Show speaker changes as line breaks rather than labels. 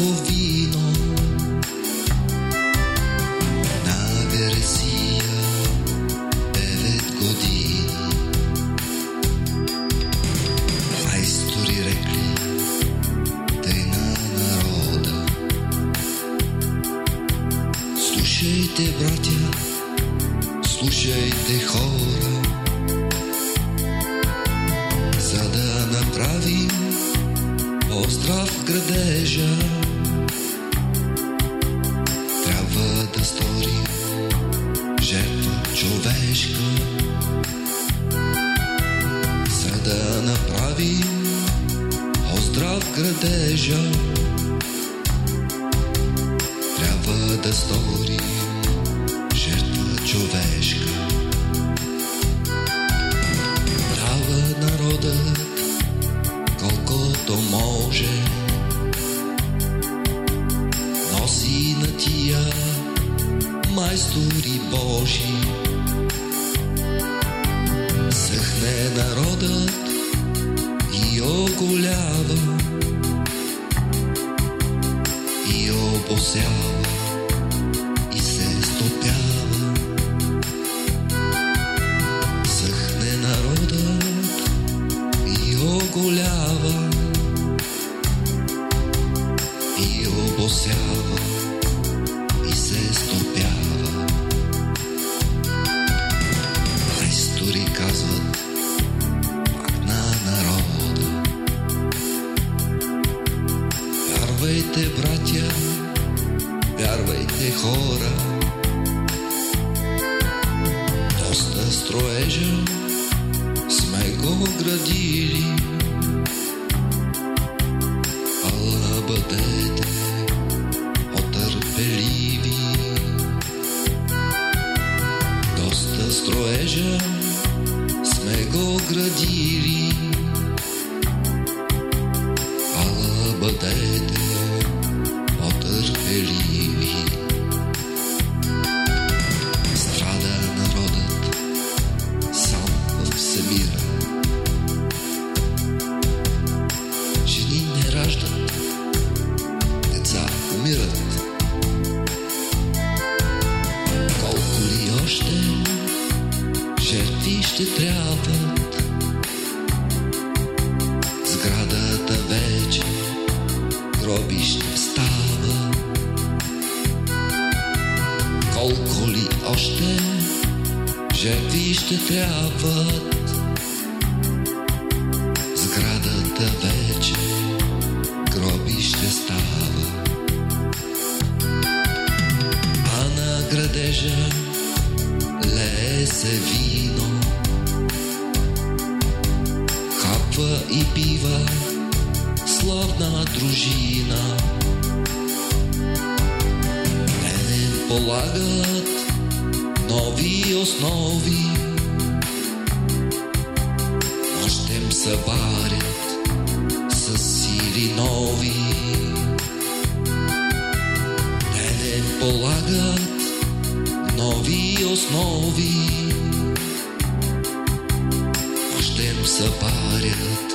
диво вино на Вересия девет години. Майстори рекли тъй на народа. Слушайте, братя, слушайте хора, за да направим остров градежа. Трябва да стори жертва човешка, за да направи остров градежа. Трябва да стори жертва човешка. Майстори Божи. Съхне народът и оголява и обосява и се стопява. Съхне народът и оголява и обосява и се стопява. Казват на народа. Вярвайте, братя, вярвайте, хора. Доста строежа сме го градили. Ала бъдете отърпеливи. Доста строежа градили. Ала бъдете отърпеливи. Страда народът сам в Всемира. Жени не раждат, деца умират. Колко ли още жертви ще трябват? Гробище става. Колко ли още жертви ще трябват? Сградата вече гробище става. А на градежа лее се вино, хапва и пива славна дружина. Мене полагат нови основи, нощем се варят с сили нови. Мене полагат нови основи, нощем се варят